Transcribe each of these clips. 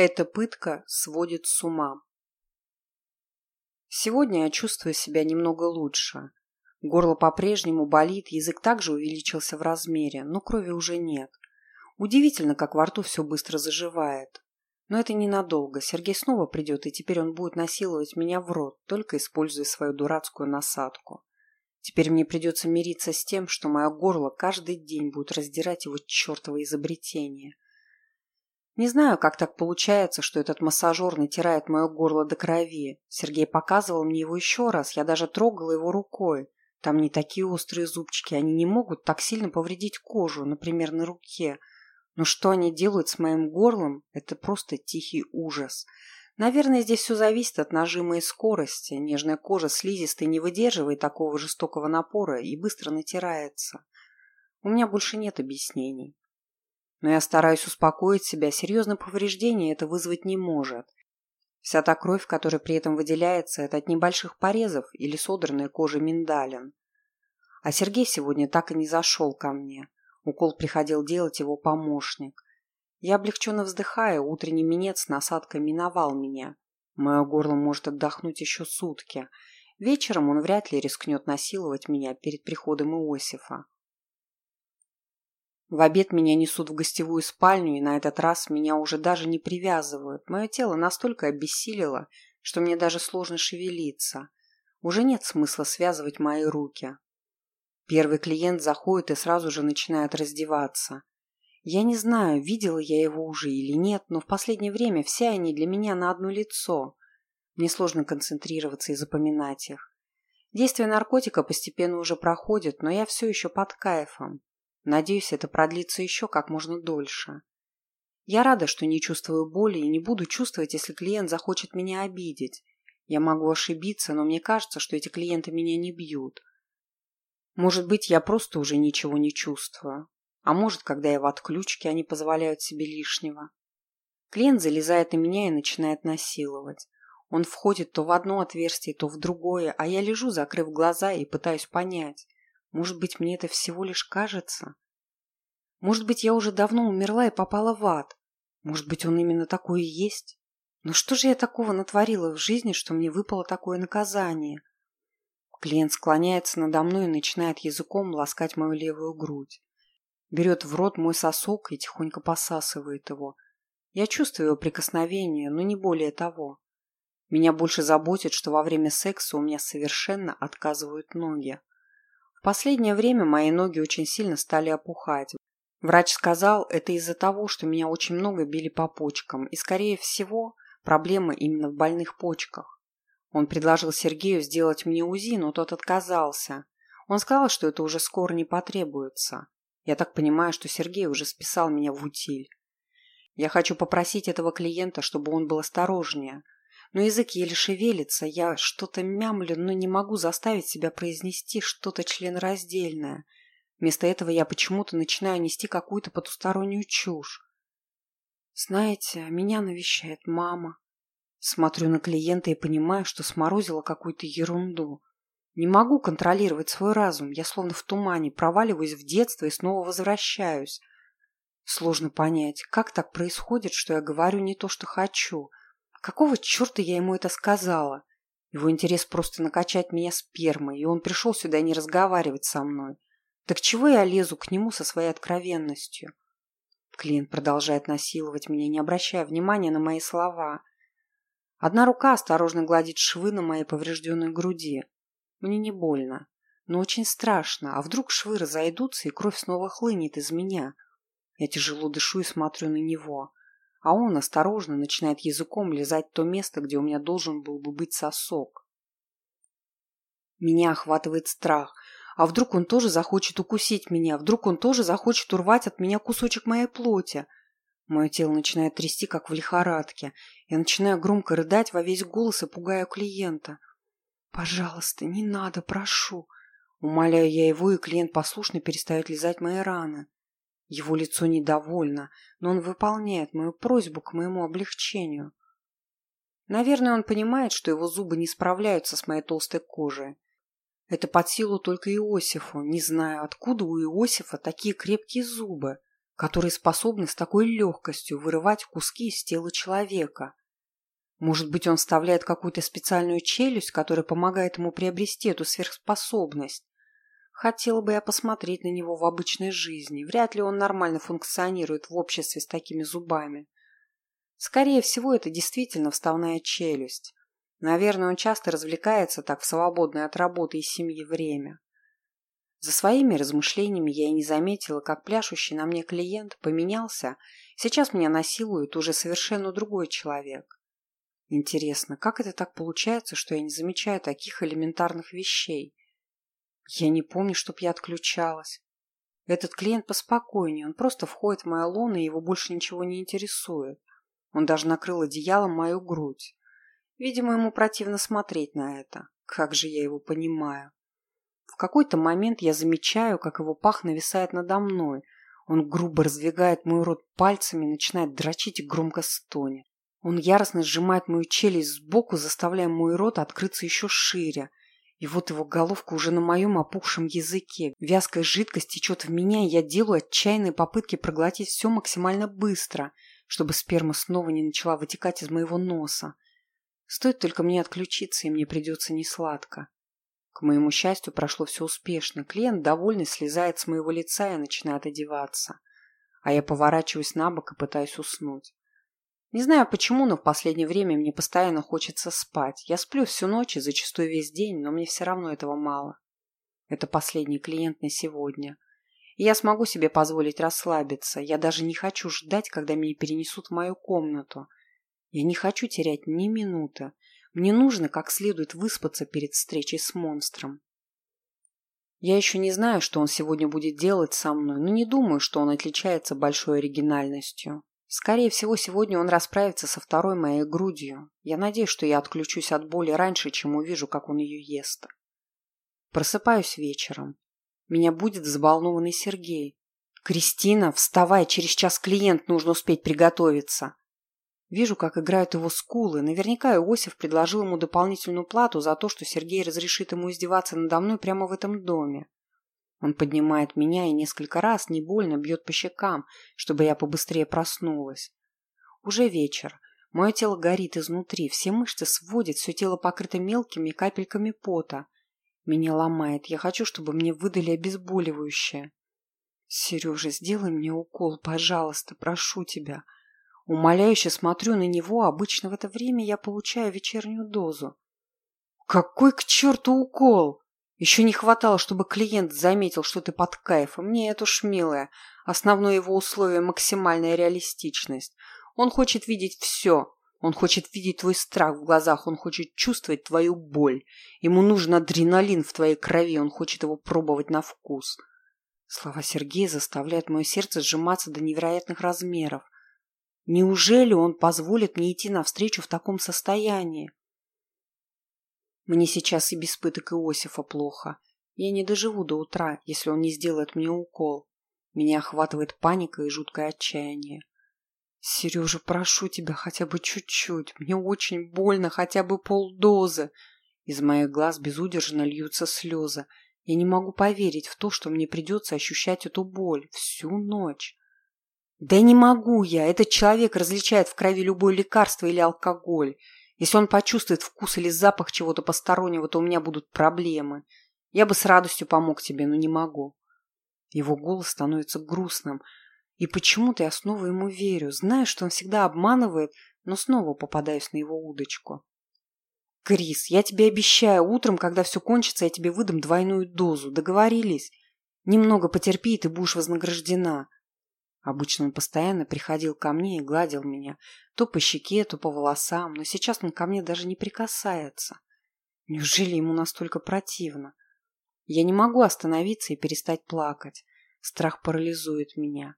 Эта пытка сводит с ума. Сегодня я чувствую себя немного лучше. Горло по-прежнему болит, язык также увеличился в размере, но крови уже нет. Удивительно, как во рту все быстро заживает. Но это ненадолго. Сергей снова придет, и теперь он будет насиловать меня в рот, только используя свою дурацкую насадку. Теперь мне придется мириться с тем, что мое горло каждый день будет раздирать его чертово изобретение – не знаю, как так получается, что этот массажер натирает мое горло до крови. Сергей показывал мне его еще раз, я даже трогала его рукой. Там не такие острые зубчики, они не могут так сильно повредить кожу, например, на руке. Но что они делают с моим горлом, это просто тихий ужас. Наверное, здесь все зависит от нажима и скорости. Нежная кожа слизистой не выдерживает такого жестокого напора и быстро натирается. У меня больше нет объяснений. Но я стараюсь успокоить себя, серьезное повреждение это вызвать не может. Вся та кровь, которая при этом выделяется, это от небольших порезов или содранной кожи миндалин. А Сергей сегодня так и не зашел ко мне. Укол приходил делать его помощник. Я облегченно вздыхаю, утренний минет с насадкой миновал меня. Мое горло может отдохнуть еще сутки. Вечером он вряд ли рискнет насиловать меня перед приходом Иосифа. В обед меня несут в гостевую спальню, и на этот раз меня уже даже не привязывают. Мое тело настолько обессилило, что мне даже сложно шевелиться. Уже нет смысла связывать мои руки. Первый клиент заходит и сразу же начинает раздеваться. Я не знаю, видела я его уже или нет, но в последнее время все они для меня на одно лицо. Мне сложно концентрироваться и запоминать их. Действие наркотика постепенно уже проходит, но я все еще под кайфом. Надеюсь, это продлится еще как можно дольше. Я рада, что не чувствую боли и не буду чувствовать, если клиент захочет меня обидеть. Я могу ошибиться, но мне кажется, что эти клиенты меня не бьют. Может быть, я просто уже ничего не чувствую. А может, когда я в отключке, они позволяют себе лишнего. Клиент залезает на меня и начинает насиловать. Он входит то в одно отверстие, то в другое, а я лежу, закрыв глаза и пытаюсь понять, может быть, мне это всего лишь кажется? Может быть, я уже давно умерла и попала в ад? Может быть, он именно такой и есть? Но что же я такого натворила в жизни, что мне выпало такое наказание? Клиент склоняется надо мной и начинает языком ласкать мою левую грудь. Берет в рот мой сосок и тихонько посасывает его. Я чувствую его прикосновение, но не более того. Меня больше заботит, что во время секса у меня совершенно отказывают ноги. В последнее время мои ноги очень сильно стали опухать. Врач сказал, это из-за того, что меня очень много били по почкам, и, скорее всего, проблема именно в больных почках. Он предложил Сергею сделать мне УЗИ, но тот отказался. Он сказал, что это уже скоро не потребуется. Я так понимаю, что Сергей уже списал меня в утиль. Я хочу попросить этого клиента, чтобы он был осторожнее – но язык еле шевелится, я что-то мямлю, но не могу заставить себя произнести что-то членораздельное. Вместо этого я почему-то начинаю нести какую-то потустороннюю чушь. Знаете, меня навещает мама. Смотрю на клиента и понимаю, что сморозила какую-то ерунду. Не могу контролировать свой разум. Я словно в тумане, проваливаюсь в детство и снова возвращаюсь. Сложно понять, как так происходит, что я говорю не то, что хочу, Какого черта я ему это сказала? Его интерес просто накачать меня спермой, и он пришел сюда не разговаривать со мной. Так чего я лезу к нему со своей откровенностью? Клиент продолжает насиловать меня, не обращая внимания на мои слова. Одна рука осторожно гладит швы на моей поврежденной груди. Мне не больно, но очень страшно. А вдруг швы разойдутся, и кровь снова хлынет из меня? Я тяжело дышу и смотрю на него а он осторожно начинает языком лизать то место, где у меня должен был бы быть сосок. Меня охватывает страх. А вдруг он тоже захочет укусить меня? Вдруг он тоже захочет урвать от меня кусочек моей плоти? Мое тело начинает трясти, как в лихорадке. Я начинаю громко рыдать во весь голос и пугаю клиента. «Пожалуйста, не надо, прошу!» Умоляю я его, и клиент послушно перестает лизать мои раны. Его лицо недовольно, но он выполняет мою просьбу к моему облегчению. Наверное, он понимает, что его зубы не справляются с моей толстой кожей. Это под силу только Иосифу. Не знаю, откуда у Иосифа такие крепкие зубы. которые способны с такой легкостью вырывать куски из тела человека. Может быть, он вставляет какую-то специальную челюсть, которая помогает ему приобрести эту сверхспособность. Хотела бы я посмотреть на него в обычной жизни. Вряд ли он нормально функционирует в обществе с такими зубами. Скорее всего, это действительно вставная челюсть. Наверное, он часто развлекается так в свободное от работы и семьи время. За своими размышлениями я и не заметила, как пляшущий на мне клиент поменялся. Сейчас меня насилует уже совершенно другой человек. Интересно, как это так получается, что я не замечаю таких элементарных вещей? Я не помню, чтоб я отключалась. Этот клиент поспокойнее, он просто входит в мое лоно, и его больше ничего не интересует. Он даже накрыл одеялом мою грудь. Видимо, ему противно смотреть на это. Как же я его понимаю. В какой-то момент я замечаю, как его пах нависает надо мной. Он грубо раздвигает мой рот пальцами, начинает дрочить и громко стонет. Он яростно сжимает мою челюсть сбоку, заставляя мой рот открыться еще шире. И вот его головка уже на моем опухшем языке. Вязкая жидкость течет в меня, и я делаю отчаянные попытки проглотить все максимально быстро, чтобы сперма снова не начала вытекать из моего носа. Стоит только мне отключиться, и мне придется несладко. К моему счастью, прошло все успешно. Клиент, довольный, слезает с моего лица и начинает одеваться. А я поворачиваюсь на бок и пытаюсь уснуть. Не знаю почему, но в последнее время мне постоянно хочется спать. Я сплю всю ночь и зачастую весь день, но мне все равно этого мало. Это последний клиент на сегодня. И я смогу себе позволить расслабиться. Я даже не хочу ждать, когда меня перенесут в мою комнату. Я не хочу терять ни минуты. Мне нужно как следует выспаться перед встречей с монстром. Я еще не знаю, что он сегодня будет делать со мной, но не думаю, что он отличается большой оригинальностью. Скорее всего, сегодня он расправится со второй моей грудью. Я надеюсь, что я отключусь от боли раньше, чем увижу, как он ее ест. Просыпаюсь вечером. Меня будет взволнованный Сергей. «Кристина, вставай, через час клиент нужно успеть приготовиться». Вижу, как играют его скулы. Наверняка Иосиф предложил ему дополнительную плату за то, что Сергей разрешит ему издеваться надо мной прямо в этом доме. Он поднимает меня и несколько раз не больно бьет по щекам, чтобы я побыстрее проснулась. Уже вечер. Мое тело горит изнутри, все мышцы сводят, все тело покрыто мелкими капельками пота. Меня ломает. Я хочу, чтобы мне выдали обезболивающее. Сережа, сделай мне укол, пожалуйста, прошу тебя. Умоляюще смотрю на него, обычно в это время я получаю вечернюю дозу. Какой к черту укол? Еще не хватало, чтобы клиент заметил, что ты под кайфом. Нет уж, милая, основное его условие – максимальная реалистичность. Он хочет видеть все, он хочет видеть твой страх в глазах, он хочет чувствовать твою боль. Ему нужен адреналин в твоей крови, он хочет его пробовать на вкус. Слова Сергея заставляют мое сердце сжиматься до невероятных размеров. Неужели он позволит мне идти навстречу в таком состоянии? Мне сейчас и без пыток Иосифа плохо. Я не доживу до утра, если он не сделает мне укол. Меня охватывает паника и жуткое отчаяние. Сережа, прошу тебя хотя бы чуть-чуть. Мне очень больно, хотя бы полдозы. Из моих глаз безудержно льются слезы. Я не могу поверить в то, что мне придется ощущать эту боль всю ночь. Да не могу я. Этот человек различает в крови любое лекарство или алкоголь. Если он почувствует вкус или запах чего-то постороннего, то у меня будут проблемы. Я бы с радостью помог тебе, но не могу. Его голос становится грустным, и почему-то я снова ему верю, зная, что он всегда обманывает, но снова попадаюсь на его удочку. Крис, я тебе обещаю, утром, когда все кончится, я тебе выдам двойную дозу. Договорились? Немного потерпи, и ты будешь вознаграждена. Обычно он постоянно приходил ко мне и гладил меня, то по щеке, то по волосам, но сейчас он ко мне даже не прикасается. Неужели ему настолько противно? Я не могу остановиться и перестать плакать. Страх парализует меня.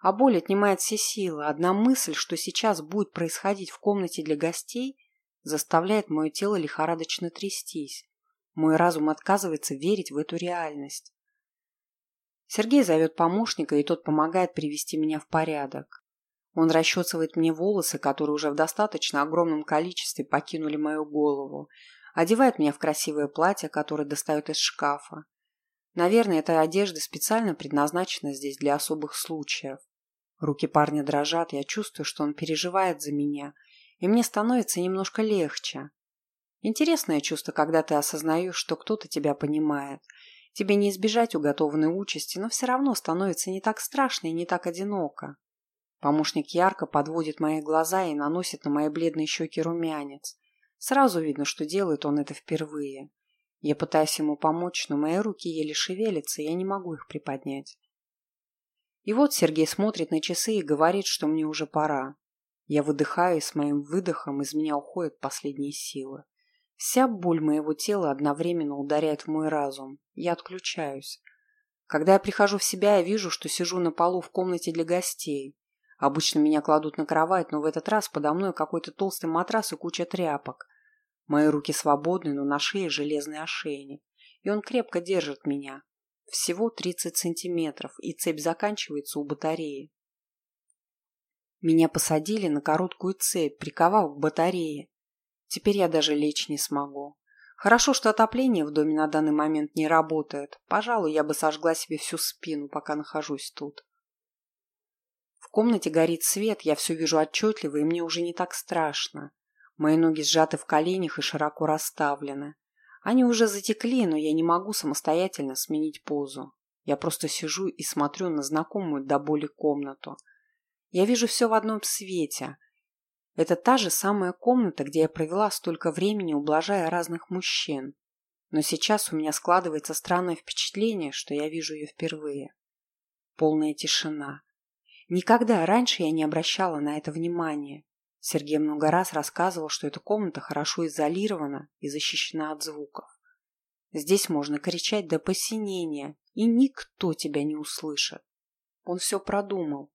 А боль отнимает все силы. Одна мысль, что сейчас будет происходить в комнате для гостей, заставляет мое тело лихорадочно трястись. Мой разум отказывается верить в эту реальность. Сергей зовет помощника, и тот помогает привести меня в порядок. Он расчесывает мне волосы, которые уже в достаточно огромном количестве покинули мою голову, одевает меня в красивое платье, которое достает из шкафа. Наверное, эта одежда специально предназначена здесь для особых случаев. Руки парня дрожат, я чувствую, что он переживает за меня, и мне становится немножко легче. Интересное чувство, когда ты осознаешь, что кто-то тебя понимает. Тебе не избежать уготованной участи, но все равно становится не так страшно и не так одиноко. Помощник ярко подводит мои глаза и наносит на мои бледные щеки румянец. Сразу видно, что делает он это впервые. Я пытаюсь ему помочь, но мои руки еле шевелятся, я не могу их приподнять. И вот Сергей смотрит на часы и говорит, что мне уже пора. Я выдыхаю, и с моим выдохом из меня уходят последние силы. Вся боль моего тела одновременно ударяет в мой разум. Я отключаюсь. Когда я прихожу в себя, я вижу, что сижу на полу в комнате для гостей. Обычно меня кладут на кровать, но в этот раз подо мной какой-то толстый матрас и куча тряпок. Мои руки свободны, но на шее железный ошейник. И он крепко держит меня. Всего 30 сантиметров, и цепь заканчивается у батареи. Меня посадили на короткую цепь, приковав к батарее. Теперь я даже лечь не смогу. Хорошо, что отопление в доме на данный момент не работает. Пожалуй, я бы сожгла себе всю спину, пока нахожусь тут комнате горит свет, я все вижу отчетливо, и мне уже не так страшно. Мои ноги сжаты в коленях и широко расставлены. Они уже затекли, но я не могу самостоятельно сменить позу. Я просто сижу и смотрю на знакомую до боли комнату. Я вижу все в одном свете. Это та же самая комната, где я провела столько времени, ублажая разных мужчин. Но сейчас у меня складывается странное впечатление, что я вижу ее впервые. Полная тишина. Никогда раньше я не обращала на это внимания. Сергей много раз рассказывал, что эта комната хорошо изолирована и защищена от звуков. Здесь можно кричать до посинения, и никто тебя не услышит. Он все продумал.